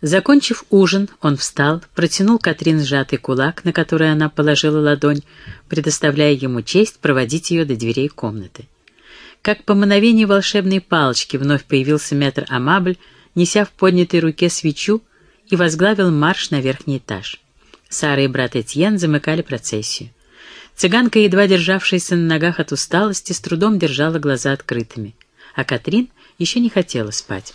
Закончив ужин, он встал, протянул Катрин сжатый кулак, на который она положила ладонь, предоставляя ему честь проводить ее до дверей комнаты. Как по мановению волшебной палочки вновь появился мэтр Амабль, неся в поднятой руке свечу, и возглавил марш на верхний этаж. Сара и брат Этьен замыкали процессию. Цыганка, едва державшаяся на ногах от усталости, с трудом держала глаза открытыми, а Катрин еще не хотела спать.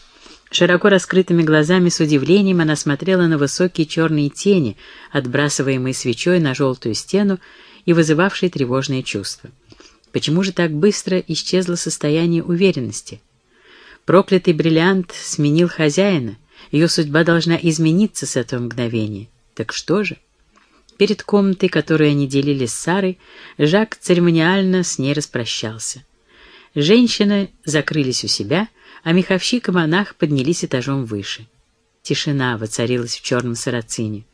Широко раскрытыми глазами с удивлением она смотрела на высокие черные тени, отбрасываемые свечой на желтую стену и вызывавшие тревожные чувства. Почему же так быстро исчезло состояние уверенности? Проклятый бриллиант сменил хозяина, ее судьба должна измениться с этого мгновения. Так что же? Перед комнатой, которую они делили с Сарой, Жак церемониально с ней распрощался. Женщины закрылись у себя — а меховщик и монах поднялись этажом выше. Тишина воцарилась в черном сарацине.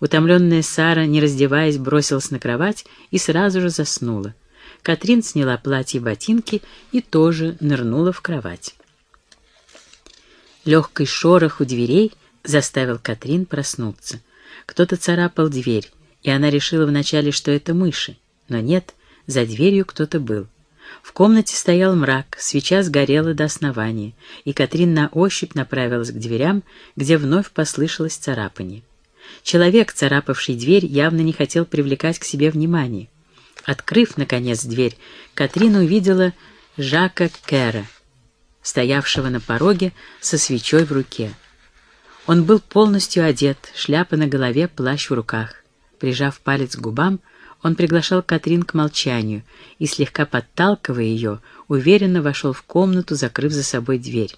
Утомленная Сара, не раздеваясь, бросилась на кровать и сразу же заснула. Катрин сняла платье и ботинки и тоже нырнула в кровать. Легкий шорох у дверей заставил Катрин проснуться. Кто-то царапал дверь, и она решила вначале, что это мыши. Но нет, за дверью кто-то был. В комнате стоял мрак, свеча сгорела до основания, и Катрин на ощупь направилась к дверям, где вновь послышалось царапанье. Человек, царапавший дверь, явно не хотел привлекать к себе внимание. Открыв, наконец, дверь, Катрин увидела Жака Кэра, стоявшего на пороге со свечой в руке. Он был полностью одет, шляпа на голове, плащ в руках. Прижав палец к губам, он приглашал Катрин к молчанию и, слегка подталкивая ее, уверенно вошел в комнату, закрыв за собой дверь.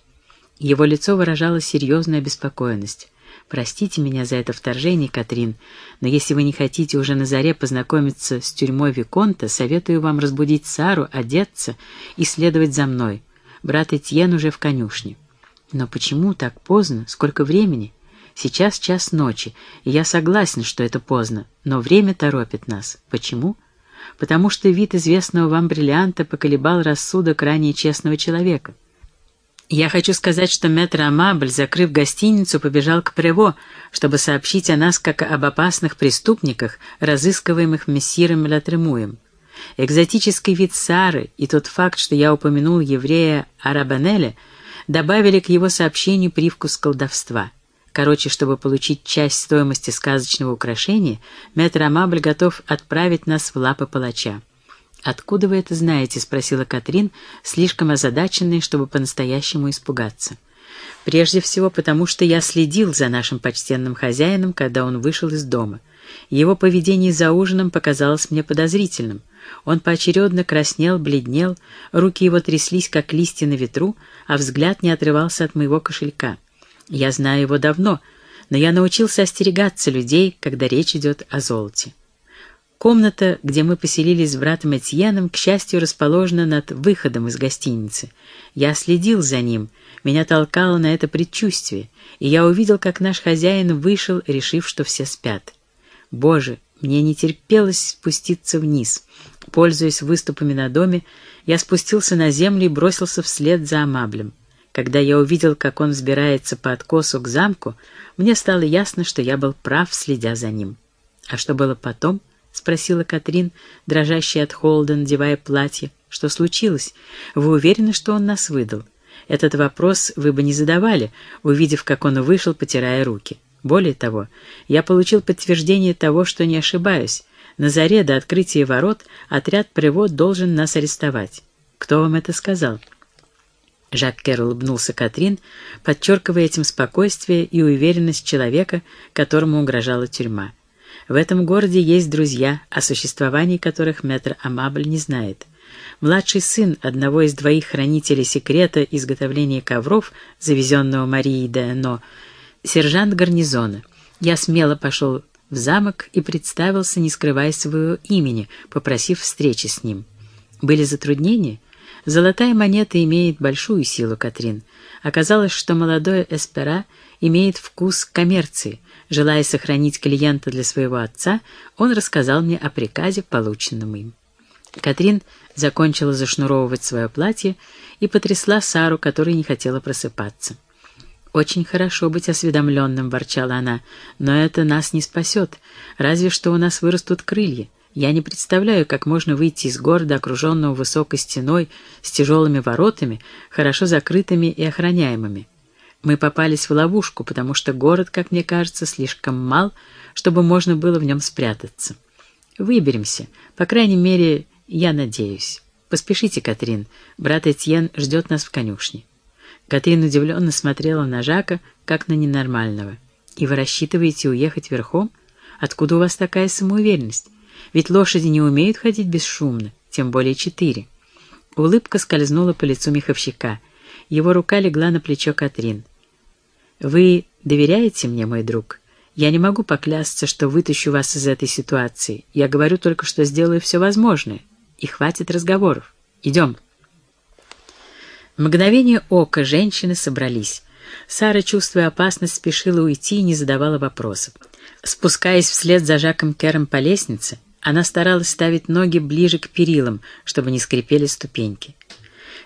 Его лицо выражало серьезную обеспокоенность. «Простите меня за это вторжение, Катрин, но если вы не хотите уже на заре познакомиться с тюрьмой Виконта, советую вам разбудить Сару, одеться и следовать за мной. Брат Этьен уже в конюшне». «Но почему так поздно? Сколько времени?» Сейчас час ночи, и я согласен, что это поздно, но время торопит нас. Почему? Потому что вид известного вам бриллианта поколебал рассудок ранее честного человека. Я хочу сказать, что мэтр Амабль, закрыв гостиницу, побежал к Прево, чтобы сообщить о нас как об опасных преступниках, разыскиваемых мессиром Латремуем. Экзотический вид Сары и тот факт, что я упомянул еврея Арабанеля, добавили к его сообщению привкус колдовства. Короче, чтобы получить часть стоимости сказочного украшения, мэтр Амабль готов отправить нас в лапы палача. «Откуда вы это знаете?» — спросила Катрин, слишком озадаченная, чтобы по-настоящему испугаться. «Прежде всего потому, что я следил за нашим почтенным хозяином, когда он вышел из дома. Его поведение за ужином показалось мне подозрительным. Он поочередно краснел, бледнел, руки его тряслись, как листья на ветру, а взгляд не отрывался от моего кошелька». Я знаю его давно, но я научился остерегаться людей, когда речь идет о золоте. Комната, где мы поселились с братом Этьеном, к счастью, расположена над выходом из гостиницы. Я следил за ним, меня толкало на это предчувствие, и я увидел, как наш хозяин вышел, решив, что все спят. Боже, мне не терпелось спуститься вниз. Пользуясь выступами на доме, я спустился на землю и бросился вслед за Амаблем. Когда я увидел, как он взбирается по откосу к замку, мне стало ясно, что я был прав, следя за ним. «А что было потом?» — спросила Катрин, дрожащая от холода, надевая платье. «Что случилось? Вы уверены, что он нас выдал? Этот вопрос вы бы не задавали, увидев, как он вышел, потирая руки. Более того, я получил подтверждение того, что не ошибаюсь. На заре до открытия ворот отряд «Привод» должен нас арестовать. Кто вам это сказал?» Жак Кер улыбнулся Катрин, подчеркивая этим спокойствие и уверенность человека, которому угрожала тюрьма. В этом городе есть друзья, о существовании которых мэтр Амабль не знает. Младший сын одного из двоих хранителей секрета изготовления ковров, завезенного Марией де сержант гарнизона. Я смело пошел в замок и представился, не скрывая своего имени, попросив встречи с ним. Были затруднения? Золотая монета имеет большую силу, Катрин. Оказалось, что молодой Эспера имеет вкус коммерции. Желая сохранить клиента для своего отца, он рассказал мне о приказе, полученном им. Катрин закончила зашнуровывать свое платье и потрясла Сару, которая не хотела просыпаться. «Очень хорошо быть осведомленным», — ворчала она, — «но это нас не спасет, разве что у нас вырастут крылья. Я не представляю, как можно выйти из города, окруженного высокой стеной, с тяжелыми воротами, хорошо закрытыми и охраняемыми. Мы попались в ловушку, потому что город, как мне кажется, слишком мал, чтобы можно было в нем спрятаться. Выберемся, по крайней мере, я надеюсь. Поспешите, Катрин, брат Этьен ждет нас в конюшне». Катрин удивленно смотрела на Жака, как на ненормального. «И вы рассчитываете уехать верхом? Откуда у вас такая самоуверенность? Ведь лошади не умеют ходить бесшумно, тем более четыре». Улыбка скользнула по лицу меховщика. Его рука легла на плечо Катрин. «Вы доверяете мне, мой друг? Я не могу поклясться, что вытащу вас из этой ситуации. Я говорю только, что сделаю все возможное. И хватит разговоров. Идем». мгновение ока женщины собрались. Сара, чувствуя опасность, спешила уйти и не задавала вопросов. Спускаясь вслед за Жаком Кером по лестнице, она старалась ставить ноги ближе к перилам, чтобы не скрипели ступеньки.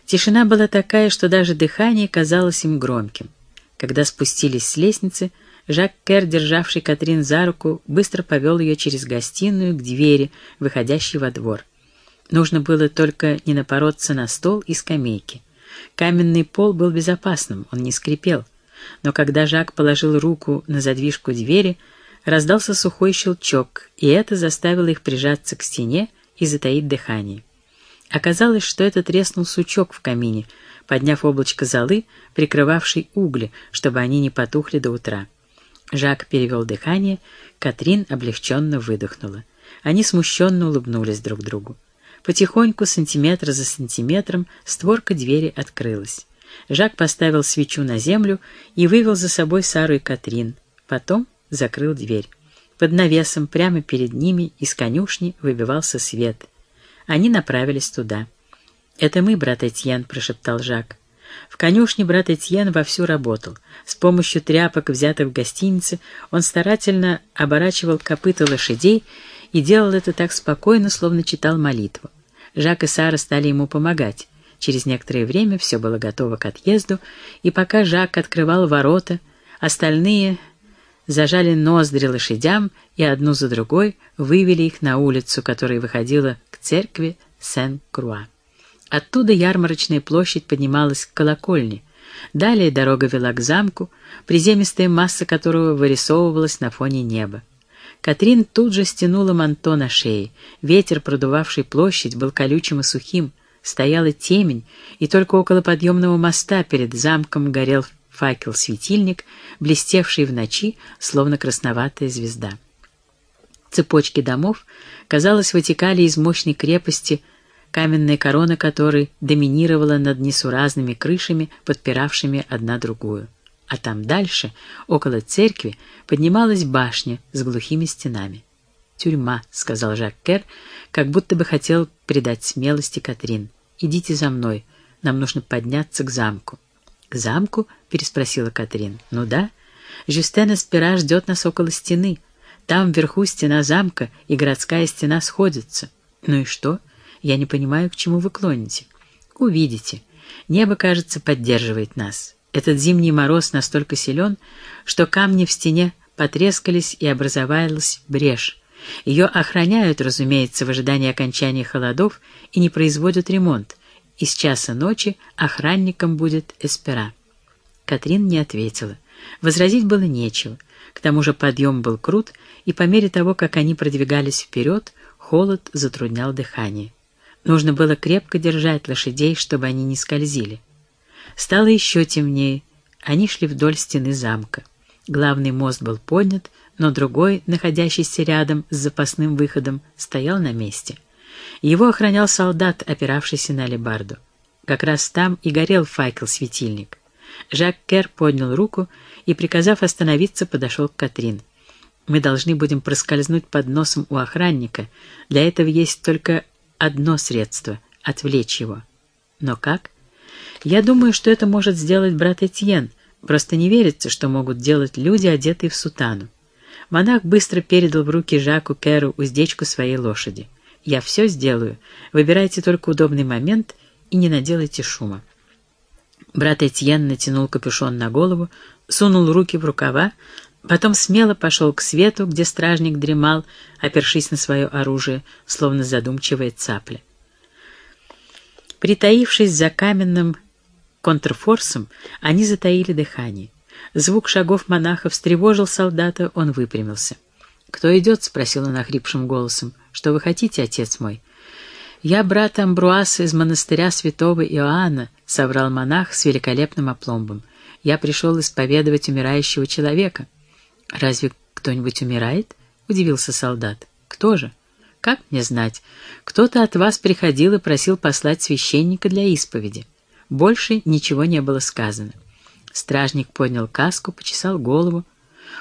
Тишина была такая, что даже дыхание казалось им громким. Когда спустились с лестницы, Жак Кер, державший Катрин за руку, быстро повел ее через гостиную к двери, выходящей во двор. Нужно было только не напороться на стол и скамейки. Каменный пол был безопасным, он не скрипел. Но когда Жак положил руку на задвижку двери, раздался сухой щелчок, и это заставило их прижаться к стене и затаить дыхание. Оказалось, что это треснул сучок в камине, подняв облачко золы, прикрывавший угли, чтобы они не потухли до утра. Жак перевел дыхание, Катрин облегченно выдохнула. Они смущенно улыбнулись друг другу. Потихоньку, сантиметр за сантиметром, створка двери открылась. Жак поставил свечу на землю и вывел за собой Сару и Катрин. Потом закрыл дверь. Под навесом прямо перед ними из конюшни выбивался свет. Они направились туда. «Это мы, брат Этьен», — прошептал Жак. В конюшне брат Этьен вовсю работал. С помощью тряпок, взятых в гостинице, он старательно оборачивал копыта лошадей и делал это так спокойно, словно читал молитву. Жак и Сара стали ему помогать. Через некоторое время все было готово к отъезду, и пока Жак открывал ворота, остальные зажали ноздри лошадям и одну за другой вывели их на улицу, которая выходила к церкви Сен-Круа. Оттуда ярмарочная площадь поднималась к колокольне. Далее дорога вела к замку, приземистая масса которого вырисовывалась на фоне неба. Катрин тут же стянула манто на шее. Ветер, продувавший площадь, был колючим и сухим. Стояла темень, и только около подъемного моста перед замком горел факел-светильник, блестевший в ночи, словно красноватая звезда. Цепочки домов, казалось, вытекали из мощной крепости, каменная корона которой доминировала над несуразными крышами, подпиравшими одна другую а там дальше, около церкви, поднималась башня с глухими стенами. «Тюрьма», — сказал Жак Кер, как будто бы хотел придать смелости Катрин. «Идите за мной, нам нужно подняться к замку». «К замку?» — переспросила Катрин. «Ну да. Жюстен Эспера ждет нас около стены. Там вверху стена замка и городская стена сходятся. Ну и что? Я не понимаю, к чему вы клоните. Увидите. Небо, кажется, поддерживает нас. Этот зимний мороз настолько силен, что камни в стене потрескались и образовалась брешь. Ее охраняют, разумеется, в ожидании окончания холодов и не производят ремонт. И с часа ночи охранником будет Эспера. Катрин не ответила. Возразить было нечего. К тому же подъем был крут, и по мере того, как они продвигались вперед, холод затруднял дыхание. Нужно было крепко держать лошадей, чтобы они не скользили. Стало еще темнее. Они шли вдоль стены замка. Главный мост был поднят, но другой, находящийся рядом с запасным выходом, стоял на месте. Его охранял солдат, опиравшийся на алебарду. Как раз там и горел факел-светильник. Жак Кер поднял руку и, приказав остановиться, подошел к Катрин. «Мы должны будем проскользнуть под носом у охранника. Для этого есть только одно средство — отвлечь его. Но как?» Я думаю, что это может сделать брат Этьен. Просто не верится, что могут делать люди, одетые в сутану. Монах быстро передал в руки Жаку Керу уздечку своей лошади. «Я все сделаю. Выбирайте только удобный момент и не наделайте шума». Брат Этьен натянул капюшон на голову, сунул руки в рукава, потом смело пошел к свету, где стражник дремал, опершись на свое оружие, словно задумчивая цапля. Притаившись за каменным контрфорсом, они затаили дыхание. Звук шагов монаха встревожил солдата, он выпрямился. «Кто идет?» — спросил он охрипшим голосом. «Что вы хотите, отец мой?» «Я брат Амбруаса из монастыря святого Иоанна», — соврал монах с великолепным опломбом. «Я пришел исповедовать умирающего человека». «Разве кто-нибудь умирает?» — удивился солдат. «Кто же?» «Как мне знать? Кто-то от вас приходил и просил послать священника для исповеди». Больше ничего не было сказано. Стражник поднял каску, почесал голову.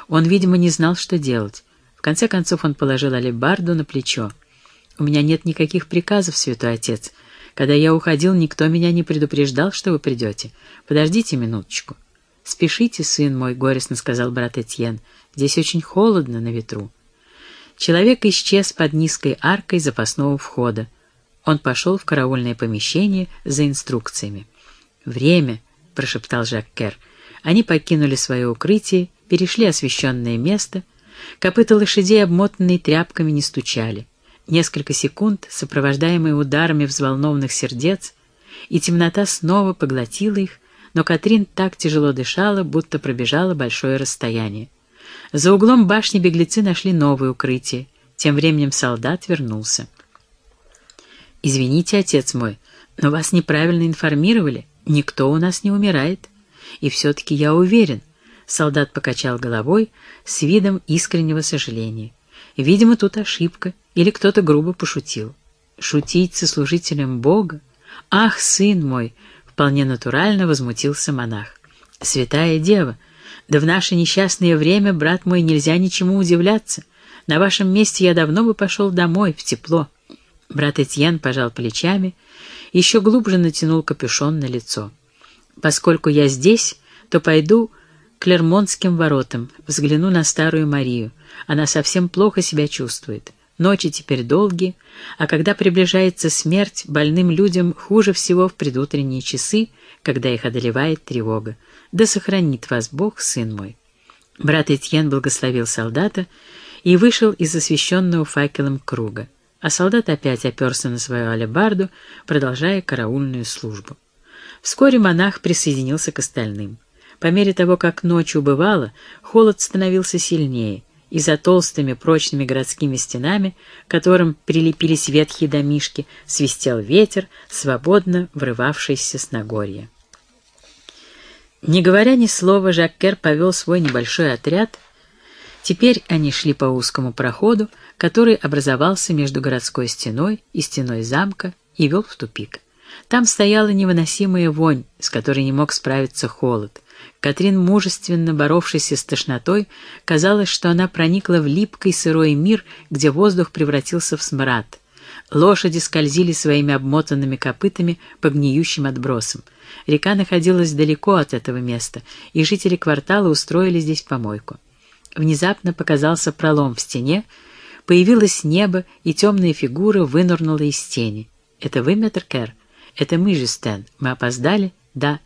Он, видимо, не знал, что делать. В конце концов он положил алебарду на плечо. «У меня нет никаких приказов, святой отец. Когда я уходил, никто меня не предупреждал, что вы придете. Подождите минуточку». «Спешите, сын мой», — горестно сказал брат Этьен. «Здесь очень холодно на ветру». Человек исчез под низкой аркой запасного входа. Он пошел в караульное помещение за инструкциями. «Время», — прошептал Жак Кер. Они покинули свое укрытие, перешли освещенное место. Копыта лошадей, обмотанные тряпками, не стучали. Несколько секунд, сопровождаемые ударами взволнованных сердец, и темнота снова поглотила их, но Катрин так тяжело дышала, будто пробежала большое расстояние. За углом башни беглецы нашли новое укрытие. Тем временем солдат вернулся. «Извините, отец мой, но вас неправильно информировали. Никто у нас не умирает. И все-таки я уверен, солдат покачал головой с видом искреннего сожаления. Видимо, тут ошибка, или кто-то грубо пошутил. Шутить со служителем Бога? Ах, сын мой! Вполне натурально возмутился монах. Святая Дева! Да в наше несчастное время, брат мой, нельзя ничему удивляться. На вашем месте я давно бы пошел домой, в тепло. Брат Этьен пожал плечами еще глубже натянул капюшон на лицо. «Поскольку я здесь, то пойду к Лермонтским воротам, взгляну на старую Марию. Она совсем плохо себя чувствует. Ночи теперь долгие, а когда приближается смерть, больным людям хуже всего в предутренние часы, когда их одолевает тревога. Да сохранит вас Бог, сын мой». Брат Этьен благословил солдата и вышел из освещенного факелом круга а солдат опять оперся на свою алебарду, продолжая караульную службу. Вскоре монах присоединился к остальным. По мере того, как ночь убывала, холод становился сильнее, и за толстыми прочными городскими стенами, к которым прилепились ветхие домишки, свистел ветер, свободно врывавшийся с Нагорья. Не говоря ни слова, Жаккер повел свой небольшой отряд. Теперь они шли по узкому проходу, который образовался между городской стеной и стеной замка и вел в тупик. Там стояла невыносимая вонь, с которой не мог справиться холод. Катрин, мужественно боровшаяся с тошнотой, казалось, что она проникла в липкий сырой мир, где воздух превратился в смрад. Лошади скользили своими обмотанными копытами по гниющим отбросам. Река находилась далеко от этого места, и жители квартала устроили здесь помойку. Внезапно показался пролом в стене, Появилось небо, и темная фигура вынырнула из тени. «Это вы, мэтр Кэр? Это мы, Жюстен. Мы опоздали? Да.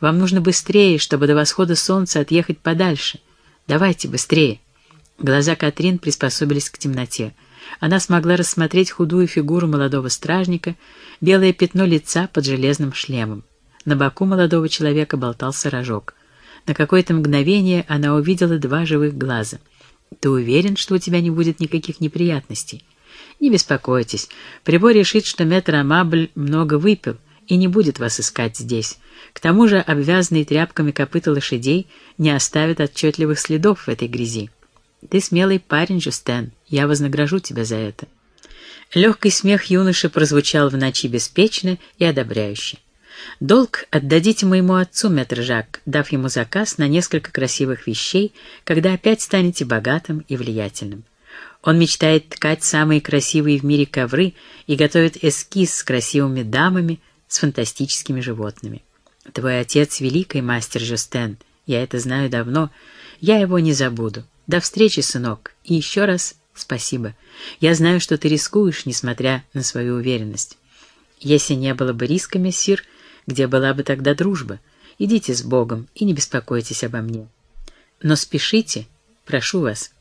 Вам нужно быстрее, чтобы до восхода солнца отъехать подальше. Давайте быстрее». Глаза Катрин приспособились к темноте. Она смогла рассмотреть худую фигуру молодого стражника, белое пятно лица под железным шлемом. На боку молодого человека болтался рожок. На какое-то мгновение она увидела два живых глаза — ты уверен, что у тебя не будет никаких неприятностей? Не беспокойтесь. Прибор решит, что метр Амабль много выпил и не будет вас искать здесь. К тому же обвязанные тряпками копыта лошадей не оставят отчетливых следов в этой грязи. Ты смелый парень, Жюстен, я вознагражу тебя за это. Легкий смех юноши прозвучал в ночи беспечно и одобряюще. Долг отдадите моему отцу, мэтр Жак, дав ему заказ на несколько красивых вещей, когда опять станете богатым и влиятельным. Он мечтает ткать самые красивые в мире ковры и готовит эскиз с красивыми дамами, с фантастическими животными. Твой отец — великий мастер Жюстен, я это знаю давно, я его не забуду. До встречи, сынок, и еще раз спасибо. Я знаю, что ты рискуешь, несмотря на свою уверенность. Если не было бы риска, мессир, — где была бы тогда дружба? Идите с Богом и не беспокойтесь обо мне. Но спешите, прошу вас».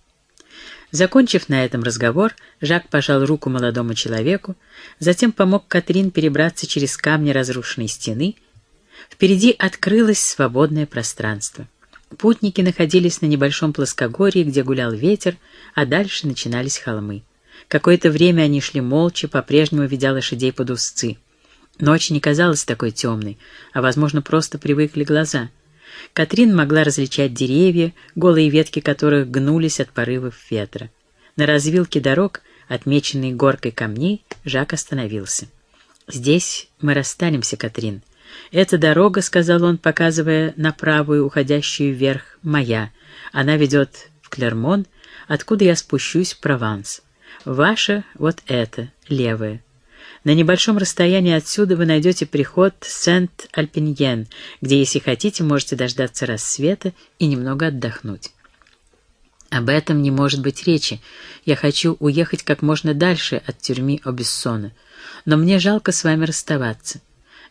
Закончив на этом разговор, Жак пожал руку молодому человеку, затем помог Катрин перебраться через камни разрушенной стены. Впереди открылось свободное пространство. Путники находились на небольшом плоскогорье, где гулял ветер, а дальше начинались холмы. Какое-то время они шли молча, по-прежнему ведя лошадей под узцы. Ночь не казалась такой темной, а, возможно, просто привыкли глаза. Катрин могла различать деревья, голые ветки которых гнулись от порывов ветра. На развилке дорог, отмеченной горкой камней, Жак остановился. «Здесь мы расстанемся, Катрин. Эта дорога, — сказал он, показывая на правую, уходящую вверх, — моя. Она ведет в Клермон, откуда я спущусь в Прованс. Ваша — вот эта, левая. На небольшом расстоянии отсюда вы найдете приход Сент-Альпиньен, где, если хотите, можете дождаться рассвета и немного отдохнуть. Об этом не может быть речи. Я хочу уехать как можно дальше от тюрьмы Обессона. Но мне жалко с вами расставаться.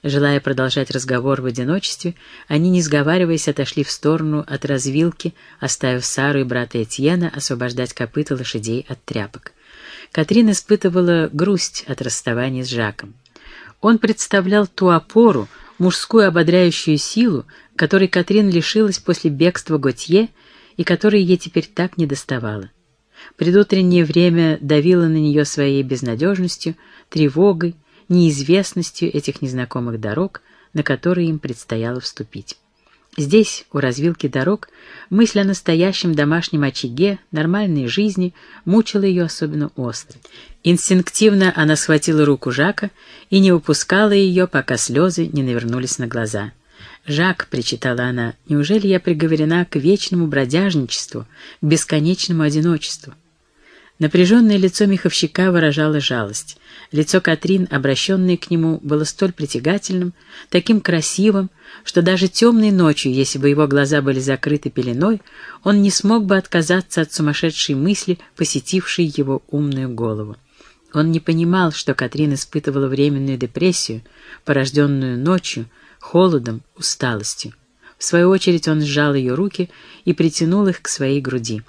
Желая продолжать разговор в одиночестве, они, не сговариваясь, отошли в сторону от развилки, оставив Сару и брата Этьена освобождать копыта лошадей от тряпок. Катрин испытывала грусть от расставания с Жаком. Он представлял ту опору, мужскую ободряющую силу, которой Катрин лишилась после бегства Готье и которой ей теперь так недоставало. Предутреннее время давило на нее своей безнадежностью, тревогой, неизвестностью этих незнакомых дорог, на которые им предстояло вступить. Здесь, у развилки дорог, мысль о настоящем домашнем очаге, нормальной жизни мучила ее особенно остро. Инстинктивно она схватила руку Жака и не выпускала ее, пока слезы не навернулись на глаза. «Жак», — причитала она, — «неужели я приговорена к вечному бродяжничеству, к бесконечному одиночеству?» Напряженное лицо меховщика выражало жалость. Лицо Катрин, обращенное к нему, было столь притягательным, таким красивым, что даже темной ночью, если бы его глаза были закрыты пеленой, он не смог бы отказаться от сумасшедшей мысли, посетившей его умную голову. Он не понимал, что Катрин испытывала временную депрессию, порожденную ночью, холодом, усталостью. В свою очередь он сжал ее руки и притянул их к своей груди.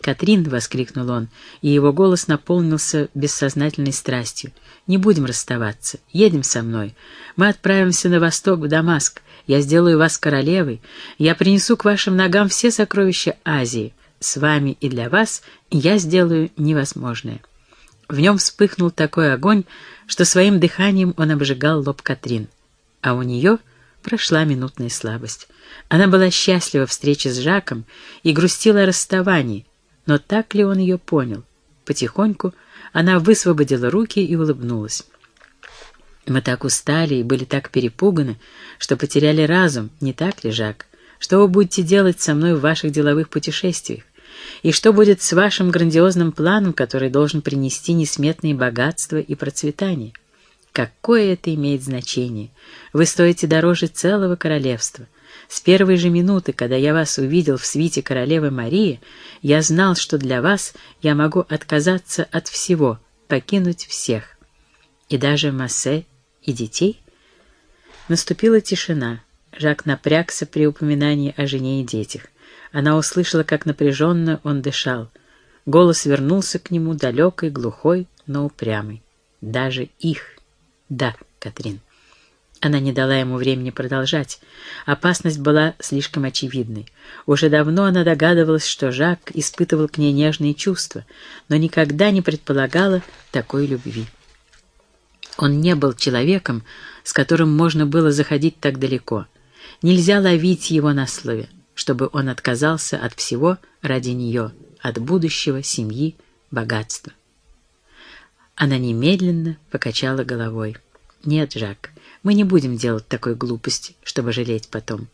«Катрин!» — воскликнул он, и его голос наполнился бессознательной страстью. «Не будем расставаться. Едем со мной. Мы отправимся на восток, в Дамаск. Я сделаю вас королевой. Я принесу к вашим ногам все сокровища Азии. С вами и для вас я сделаю невозможное». В нем вспыхнул такой огонь, что своим дыханием он обжигал лоб Катрин. А у нее прошла минутная слабость. Она была счастлива встрече с Жаком и грустила о расставании, но так ли он ее понял? Потихоньку она высвободила руки и улыбнулась. Мы так устали и были так перепуганы, что потеряли разум, не так ли, Жак? Что вы будете делать со мной в ваших деловых путешествиях? И что будет с вашим грандиозным планом, который должен принести несметные богатства и процветание? Какое это имеет значение? Вы стоите дороже целого королевства. С первой же минуты, когда я вас увидел в свите королевы Марии, я знал, что для вас я могу отказаться от всего, покинуть всех. И даже Массе и детей? Наступила тишина. Жак напрягся при упоминании о жене и детях. Она услышала, как напряженно он дышал. Голос вернулся к нему, далекой, глухой, но упрямый. Даже их. Да, Катрин. Она не дала ему времени продолжать. Опасность была слишком очевидной. Уже давно она догадывалась, что Жак испытывал к ней нежные чувства, но никогда не предполагала такой любви. Он не был человеком, с которым можно было заходить так далеко. Нельзя ловить его на слове, чтобы он отказался от всего ради нее, от будущего, семьи, богатства. Она немедленно покачала головой. «Нет, Жак, мы не будем делать такой глупости, чтобы жалеть потом.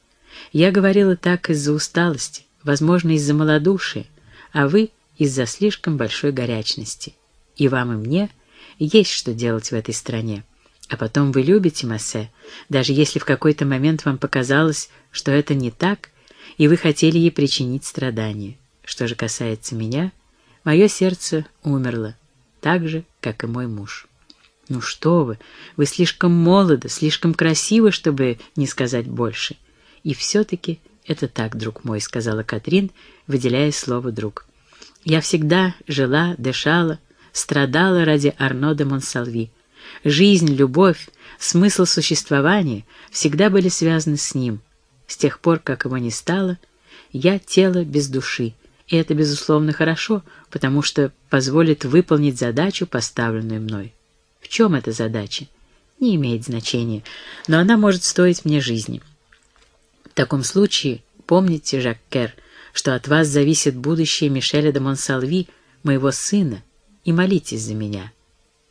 Я говорила так из-за усталости, возможно, из-за малодушия, а вы — из-за слишком большой горячности. И вам, и мне есть что делать в этой стране. А потом вы любите Массе, даже если в какой-то момент вам показалось, что это не так, и вы хотели ей причинить страдания. Что же касается меня, мое сердце умерло, так же, как и мой муж». «Ну что вы, вы слишком молоды, слишком красивы, чтобы не сказать больше. И все-таки это так, друг мой, сказала Катрин, выделяя слово «друг». Я всегда жила, дышала, страдала ради Арно де Монсалви. Жизнь, любовь, смысл существования всегда были связаны с ним. С тех пор, как его не стало, я тело без души, и это, безусловно, хорошо, потому что позволит выполнить задачу, поставленную мной. В чем эта задача? Не имеет значения, но она может стоить мне жизни. В таком случае помните, Жак Кер, что от вас зависит будущее Мишеля де Монсалви, моего сына, и молитесь за меня.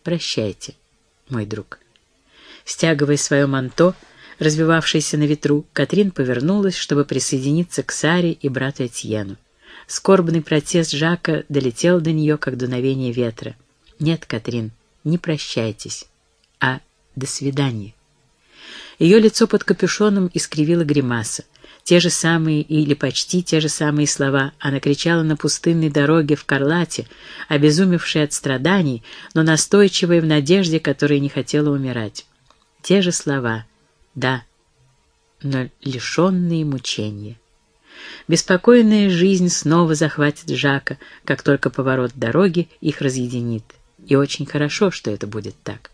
Прощайте, мой друг. Стягивая свое манто, развивавшееся на ветру, Катрин повернулась, чтобы присоединиться к Саре и брату Этьену. Скорбный протест Жака долетел до нее, как дуновение ветра. «Нет, Катрин, не прощайтесь, а до свидания». Ее лицо под капюшоном искривило гримаса. Те же самые или почти те же самые слова она кричала на пустынной дороге в Карлате, обезумевшей от страданий, но настойчивой в надежде, которая не хотела умирать. Те же слова, да, но лишенные мучения. Беспокойная жизнь снова захватит Жака, как только поворот дороги их разъединит. И очень хорошо, что это будет так.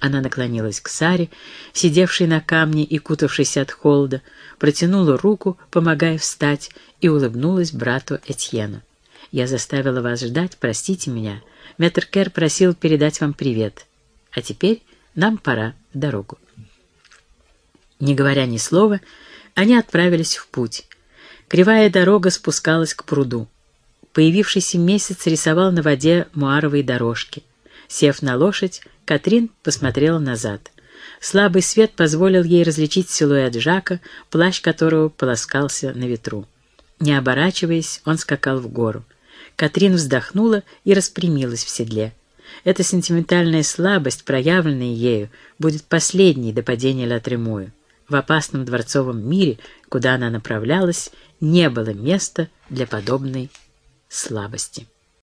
Она наклонилась к Саре, сидевшей на камне и кутавшейся от холода, протянула руку, помогая встать, и улыбнулась брату Этьену. «Я заставила вас ждать, простите меня. Мэтр Кер просил передать вам привет. А теперь нам пора в дорогу». Не говоря ни слова, они отправились в путь. Кривая дорога спускалась к пруду. Появившийся месяц рисовал на воде муаровые дорожки. Сев на лошадь, Катрин посмотрела назад. Слабый свет позволил ей различить силуэт Жака, плащ которого полоскался на ветру. Не оборачиваясь, он скакал в гору. Катрин вздохнула и распрямилась в седле. Эта сентиментальная слабость, проявленная ею, будет последней до падения Латремую. В опасном дворцовом мире, куда она направлялась, не было места для подобной слабости.